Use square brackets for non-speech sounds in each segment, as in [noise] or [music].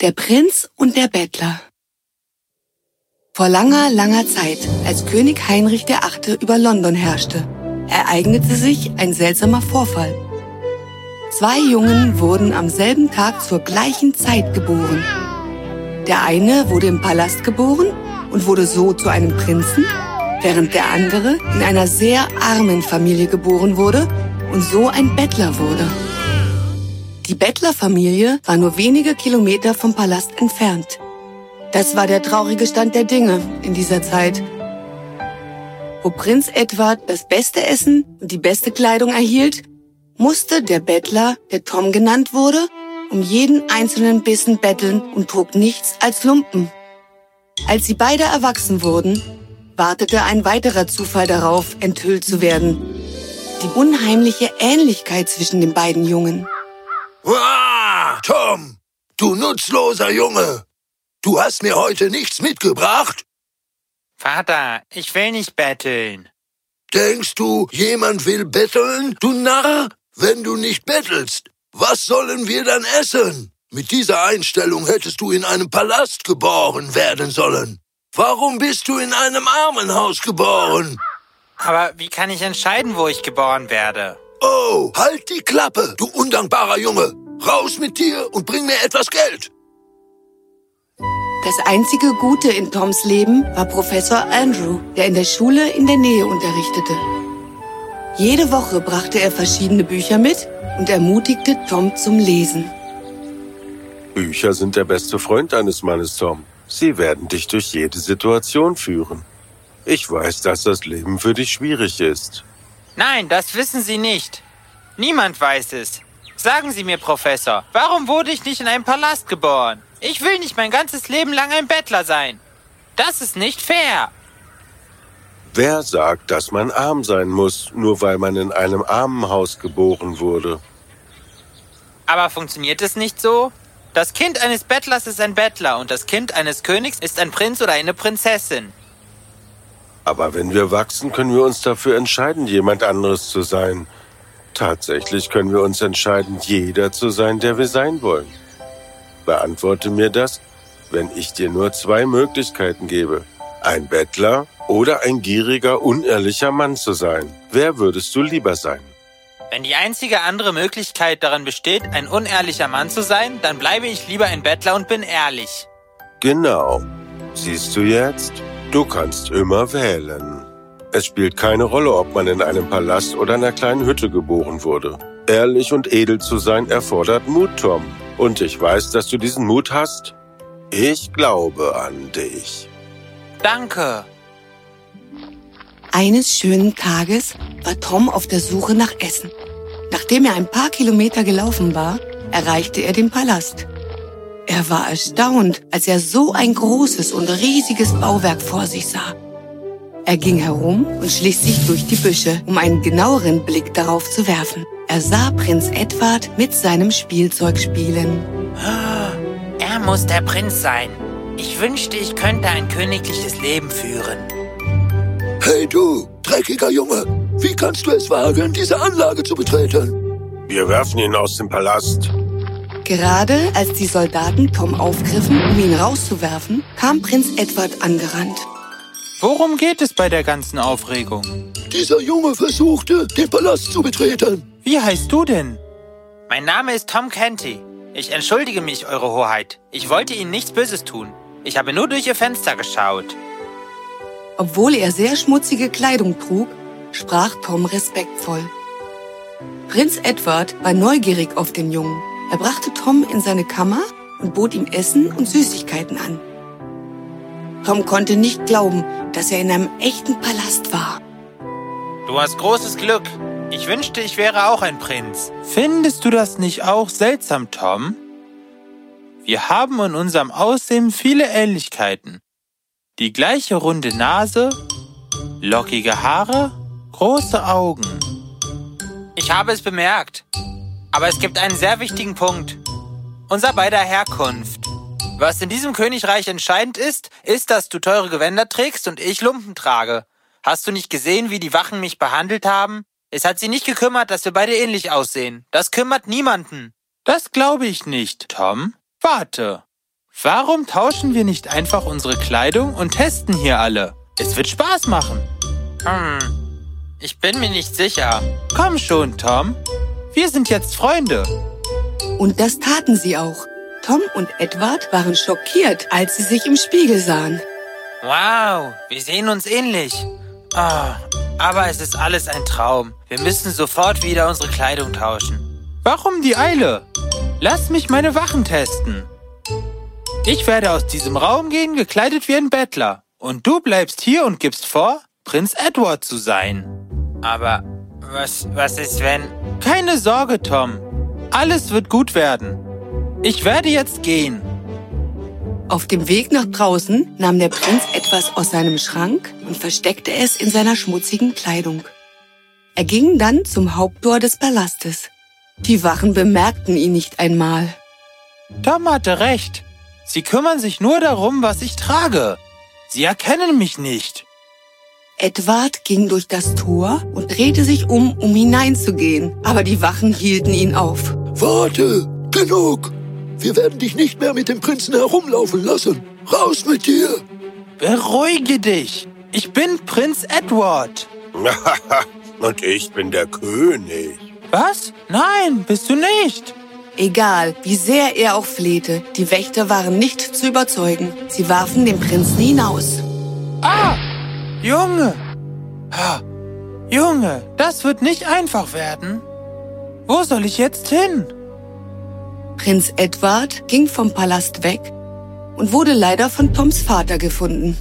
Der Prinz und der Bettler Vor langer, langer Zeit, als König Heinrich VIII. über London herrschte, ereignete sich ein seltsamer Vorfall. Zwei Jungen wurden am selben Tag zur gleichen Zeit geboren. Der eine wurde im Palast geboren und wurde so zu einem Prinzen, während der andere in einer sehr armen Familie geboren wurde und so ein Bettler wurde. Die Bettlerfamilie war nur wenige Kilometer vom Palast entfernt. Das war der traurige Stand der Dinge in dieser Zeit. Wo Prinz Edward das beste Essen und die beste Kleidung erhielt, musste der Bettler, der Tom genannt wurde, um jeden einzelnen Bissen betteln und trug nichts als Lumpen. Als sie beide erwachsen wurden, wartete ein weiterer Zufall darauf, enthüllt zu werden. Die unheimliche Ähnlichkeit zwischen den beiden Jungen. Tom, du nutzloser Junge. Du hast mir heute nichts mitgebracht? Vater, ich will nicht betteln. Denkst du, jemand will betteln, du Narr? Wenn du nicht bettelst, was sollen wir dann essen? Mit dieser Einstellung hättest du in einem Palast geboren werden sollen. Warum bist du in einem Armenhaus geboren? Aber wie kann ich entscheiden, wo ich geboren werde? Oh, halt die Klappe, du undankbarer Junge. Raus mit dir und bring mir etwas Geld. Das einzige Gute in Toms Leben war Professor Andrew, der in der Schule in der Nähe unterrichtete. Jede Woche brachte er verschiedene Bücher mit und ermutigte Tom zum Lesen. Bücher sind der beste Freund eines Mannes, Tom. Sie werden dich durch jede Situation führen. Ich weiß, dass das Leben für dich schwierig ist. Nein, das wissen Sie nicht. Niemand weiß es. Sagen Sie mir, Professor, warum wurde ich nicht in einem Palast geboren? Ich will nicht mein ganzes Leben lang ein Bettler sein. Das ist nicht fair. Wer sagt, dass man arm sein muss, nur weil man in einem Armenhaus geboren wurde? Aber funktioniert es nicht so? Das Kind eines Bettlers ist ein Bettler und das Kind eines Königs ist ein Prinz oder eine Prinzessin. Aber wenn wir wachsen, können wir uns dafür entscheiden, jemand anderes zu sein. Tatsächlich können wir uns entscheiden, jeder zu sein, der wir sein wollen. Beantworte mir das, wenn ich dir nur zwei Möglichkeiten gebe. Ein Bettler oder ein gieriger, unehrlicher Mann zu sein. Wer würdest du lieber sein? Wenn die einzige andere Möglichkeit darin besteht, ein unehrlicher Mann zu sein, dann bleibe ich lieber ein Bettler und bin ehrlich. Genau. Siehst du jetzt? Du kannst immer wählen. Es spielt keine Rolle, ob man in einem Palast oder einer kleinen Hütte geboren wurde. Ehrlich und edel zu sein erfordert Mut, Tom. Und ich weiß, dass du diesen Mut hast. Ich glaube an dich. Danke. Eines schönen Tages war Tom auf der Suche nach Essen. Nachdem er ein paar Kilometer gelaufen war, erreichte er den Palast. Er war erstaunt, als er so ein großes und riesiges Bauwerk vor sich sah. Er ging herum und schlich sich durch die Büsche, um einen genaueren Blick darauf zu werfen. Er sah Prinz Edward mit seinem Spielzeug spielen. Er muss der Prinz sein. Ich wünschte, ich könnte ein königliches Leben führen. Hey du, dreckiger Junge, wie kannst du es wagen, diese Anlage zu betreten? Wir werfen ihn aus dem Palast. Gerade als die Soldaten Tom aufgriffen, um ihn rauszuwerfen, kam Prinz Edward angerannt. Worum geht es bei der ganzen Aufregung? Dieser Junge versuchte, den Palast zu betreten. Wie heißt du denn? Mein Name ist Tom Canty. Ich entschuldige mich, Eure Hoheit. Ich wollte Ihnen nichts Böses tun. Ich habe nur durch Ihr Fenster geschaut. Obwohl er sehr schmutzige Kleidung trug, sprach Tom respektvoll. Prinz Edward war neugierig auf den Jungen. Er brachte Tom in seine Kammer und bot ihm Essen und Süßigkeiten an. Tom konnte nicht glauben, dass er in einem echten Palast war. Du hast großes Glück. Ich wünschte, ich wäre auch ein Prinz. Findest du das nicht auch seltsam, Tom? Wir haben in unserem Aussehen viele Ähnlichkeiten. Die gleiche runde Nase, lockige Haare, große Augen. Ich habe es bemerkt. Aber es gibt einen sehr wichtigen Punkt. Unser beider Herkunft. Was in diesem Königreich entscheidend ist, ist, dass du teure Gewänder trägst und ich Lumpen trage. Hast du nicht gesehen, wie die Wachen mich behandelt haben? Es hat sie nicht gekümmert, dass wir beide ähnlich aussehen. Das kümmert niemanden. Das glaube ich nicht, Tom. Warte. Warum tauschen wir nicht einfach unsere Kleidung und testen hier alle? Es wird Spaß machen. Hm, ich bin mir nicht sicher. Komm schon, Tom. Wir sind jetzt Freunde. Und das taten sie auch. Tom und Edward waren schockiert, als sie sich im Spiegel sahen. Wow, wir sehen uns ähnlich. Oh, aber es ist alles ein Traum. Wir müssen sofort wieder unsere Kleidung tauschen. Warum die Eile? Lass mich meine Wachen testen. Ich werde aus diesem Raum gehen, gekleidet wie ein Bettler. Und du bleibst hier und gibst vor, Prinz Edward zu sein. Aber was, was ist, wenn... Keine Sorge, Tom. Alles wird gut werden. Ich werde jetzt gehen. Auf dem Weg nach draußen nahm der Prinz etwas aus seinem Schrank und versteckte es in seiner schmutzigen Kleidung. Er ging dann zum Haupttor des Palastes. Die Wachen bemerkten ihn nicht einmal. Tom hatte recht. Sie kümmern sich nur darum, was ich trage. Sie erkennen mich nicht. Edward ging durch das Tor und drehte sich um, um hineinzugehen. Aber die Wachen hielten ihn auf. Warte, genug. Wir werden dich nicht mehr mit dem Prinzen herumlaufen lassen. Raus mit dir. Beruhige dich. Ich bin Prinz Edward. [laughs] Und ich bin der König. Was? Nein, bist du nicht. Egal, wie sehr er auch flehte, die Wächter waren nicht zu überzeugen. Sie warfen den Prinzen hinaus. Ah! Junge! Ha. Junge, das wird nicht einfach werden. Wo soll ich jetzt hin? Prinz Edward ging vom Palast weg und wurde leider von Toms Vater gefunden.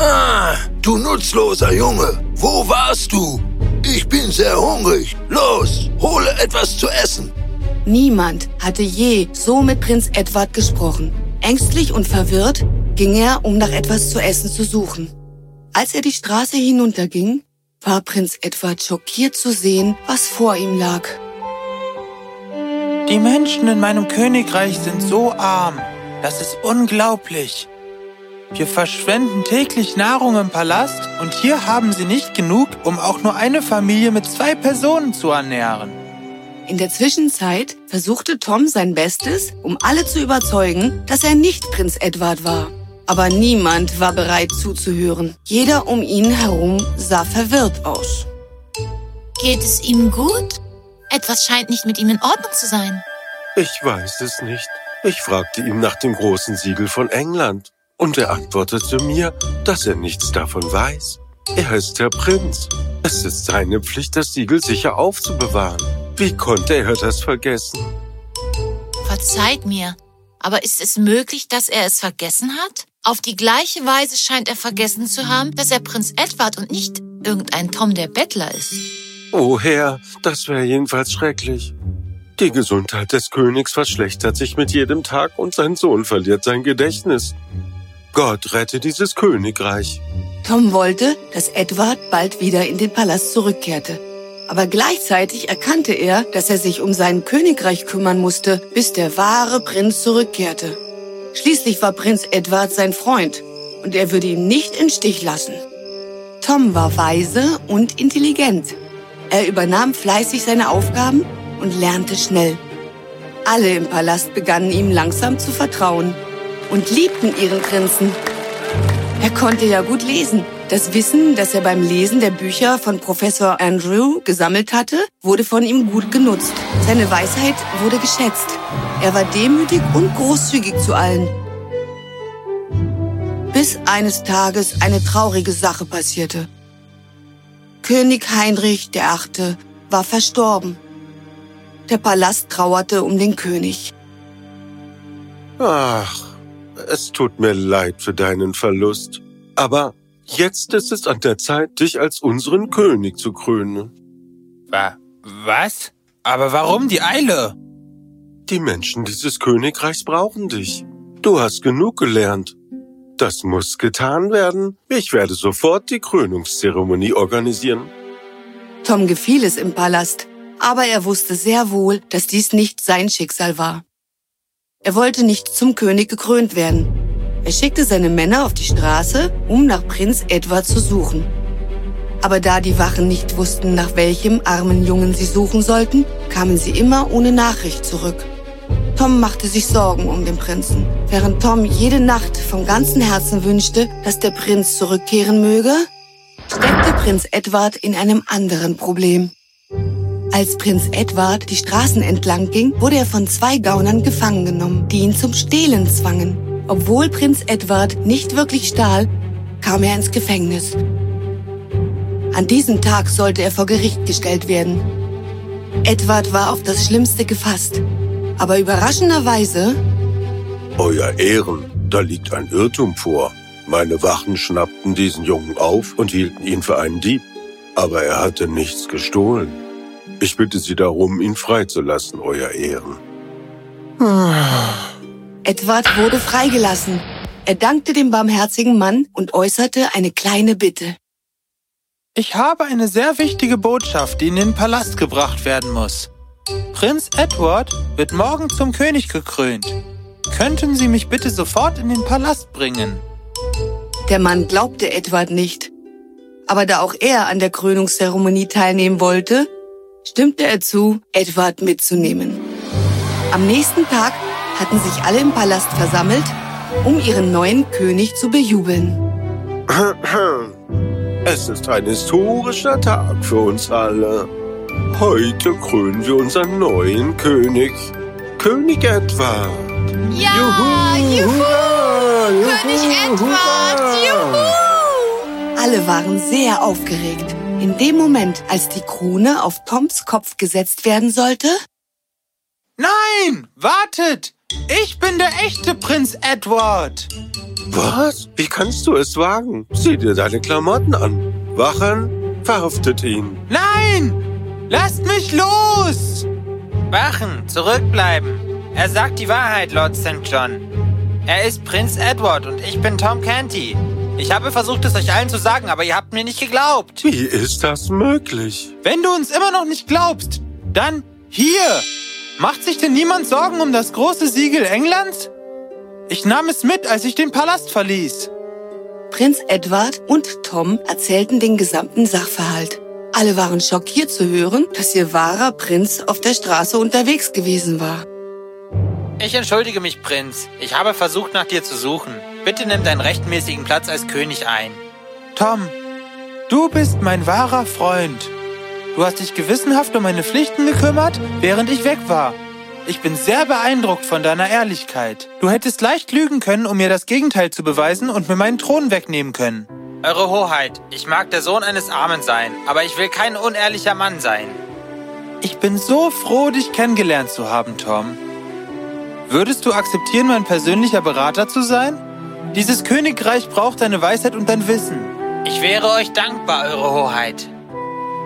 Ah, du nutzloser Junge, wo warst du? Ich bin sehr hungrig. Los, hole etwas zu essen. Niemand hatte je so mit Prinz Edward gesprochen. Ängstlich und verwirrt ging er, um nach etwas zu essen zu suchen. Als er die Straße hinunterging, war Prinz Edward schockiert zu sehen, was vor ihm lag. Die Menschen in meinem Königreich sind so arm. Das ist unglaublich. Wir verschwenden täglich Nahrung im Palast und hier haben sie nicht genug, um auch nur eine Familie mit zwei Personen zu ernähren. In der Zwischenzeit versuchte Tom sein Bestes, um alle zu überzeugen, dass er nicht Prinz Edward war. Aber niemand war bereit zuzuhören. Jeder um ihn herum sah verwirrt aus. Geht es ihm gut? Etwas scheint nicht mit ihm in Ordnung zu sein. Ich weiß es nicht. Ich fragte ihn nach dem großen Siegel von England. Und er antwortete mir, dass er nichts davon weiß. Er ist der Prinz. Es ist seine Pflicht, das Siegel sicher aufzubewahren. Wie konnte er das vergessen? Verzeiht mir, aber ist es möglich, dass er es vergessen hat? Auf die gleiche Weise scheint er vergessen zu haben, dass er Prinz Edward und nicht irgendein Tom der Bettler ist. Oh Herr, das wäre jedenfalls schrecklich. Die Gesundheit des Königs verschlechtert sich mit jedem Tag und sein Sohn verliert sein Gedächtnis. Gott rette dieses Königreich. Tom wollte, dass Edward bald wieder in den Palast zurückkehrte. Aber gleichzeitig erkannte er, dass er sich um sein Königreich kümmern musste, bis der wahre Prinz zurückkehrte. Schließlich war Prinz Edward sein Freund und er würde ihn nicht in Stich lassen. Tom war weise und intelligent. Er übernahm fleißig seine Aufgaben und lernte schnell. Alle im Palast begannen ihm langsam zu vertrauen und liebten ihren Prinzen. Er konnte ja gut lesen. Das Wissen, das er beim Lesen der Bücher von Professor Andrew gesammelt hatte, wurde von ihm gut genutzt. Seine Weisheit wurde geschätzt. Er war demütig und großzügig zu allen. Bis eines Tages eine traurige Sache passierte. König Heinrich VIII. war verstorben. Der Palast trauerte um den König. Ach, es tut mir leid für deinen Verlust. Aber jetzt ist es an der Zeit, dich als unseren König zu krönen. Wa was? Aber warum die Eile? Die Menschen dieses Königreichs brauchen dich. Du hast genug gelernt. Das muss getan werden. Ich werde sofort die Krönungszeremonie organisieren. Tom gefiel es im Palast, aber er wusste sehr wohl, dass dies nicht sein Schicksal war. Er wollte nicht zum König gekrönt werden. Er schickte seine Männer auf die Straße, um nach Prinz Edward zu suchen. Aber da die Wachen nicht wussten, nach welchem armen Jungen sie suchen sollten, kamen sie immer ohne Nachricht zurück. Tom machte sich Sorgen um den Prinzen. Während Tom jede Nacht vom ganzen Herzen wünschte, dass der Prinz zurückkehren möge, steckte Prinz Edward in einem anderen Problem. Als Prinz Edward die Straßen entlang ging, wurde er von zwei Gaunern gefangen genommen, die ihn zum Stehlen zwangen. Obwohl Prinz Edward nicht wirklich stahl, kam er ins Gefängnis. An diesem Tag sollte er vor Gericht gestellt werden. Edward war auf das Schlimmste gefasst. Aber überraschenderweise... Euer Ehren, da liegt ein Irrtum vor. Meine Wachen schnappten diesen Jungen auf und hielten ihn für einen Dieb. Aber er hatte nichts gestohlen. Ich bitte Sie darum, ihn freizulassen, Euer Ehren. Edward wurde freigelassen. Er dankte dem barmherzigen Mann und äußerte eine kleine Bitte. Ich habe eine sehr wichtige Botschaft, die in den Palast gebracht werden muss. Prinz Edward wird morgen zum König gekrönt. Könnten Sie mich bitte sofort in den Palast bringen? Der Mann glaubte Edward nicht. Aber da auch er an der Krönungszeremonie teilnehmen wollte, stimmte er zu, Edward mitzunehmen. Am nächsten Tag hatten sich alle im Palast versammelt, um ihren neuen König zu bejubeln. [clears throat] Es ist ein historischer Tag für uns alle. Heute krönen wir unseren neuen König, König Edward. Ja, juhu! juhu. König Edward, juhu! Alle waren sehr aufgeregt. In dem Moment, als die Krone auf Toms Kopf gesetzt werden sollte... Nein, wartet! Ich bin der echte Prinz Edward. Was? Wie kannst du es wagen? Sieh dir deine Klamotten an. Wachen, verhaftet ihn. Nein! Lasst mich los! Wachen, zurückbleiben. Er sagt die Wahrheit, Lord St. John. Er ist Prinz Edward und ich bin Tom Canty. Ich habe versucht, es euch allen zu sagen, aber ihr habt mir nicht geglaubt. Wie ist das möglich? Wenn du uns immer noch nicht glaubst, dann hier. Macht sich denn niemand Sorgen um das große Siegel Englands? Ich nahm es mit, als ich den Palast verließ. Prinz Edward und Tom erzählten den gesamten Sachverhalt. Alle waren schockiert zu hören, dass ihr wahrer Prinz auf der Straße unterwegs gewesen war. Ich entschuldige mich, Prinz. Ich habe versucht, nach dir zu suchen. Bitte nimm deinen rechtmäßigen Platz als König ein. Tom, du bist mein wahrer Freund. Du hast dich gewissenhaft um meine Pflichten gekümmert, während ich weg war. Ich bin sehr beeindruckt von deiner Ehrlichkeit. Du hättest leicht lügen können, um mir das Gegenteil zu beweisen und mir meinen Thron wegnehmen können. Eure Hoheit, ich mag der Sohn eines Armen sein, aber ich will kein unehrlicher Mann sein. Ich bin so froh, dich kennengelernt zu haben, Tom. Würdest du akzeptieren, mein persönlicher Berater zu sein? Dieses Königreich braucht deine Weisheit und dein Wissen. Ich wäre euch dankbar, Eure Hoheit.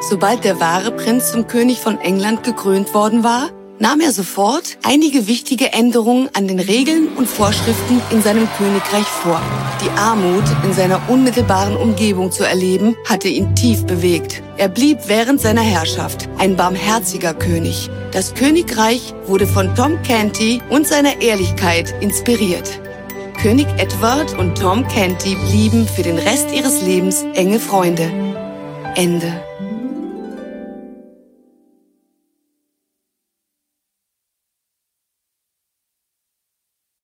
Sobald der wahre Prinz zum König von England gekrönt worden war, nahm er sofort einige wichtige Änderungen an den Regeln und Vorschriften in seinem Königreich vor. Die Armut in seiner unmittelbaren Umgebung zu erleben, hatte ihn tief bewegt. Er blieb während seiner Herrschaft ein barmherziger König. Das Königreich wurde von Tom Canty und seiner Ehrlichkeit inspiriert. König Edward und Tom Canty blieben für den Rest ihres Lebens enge Freunde. Ende.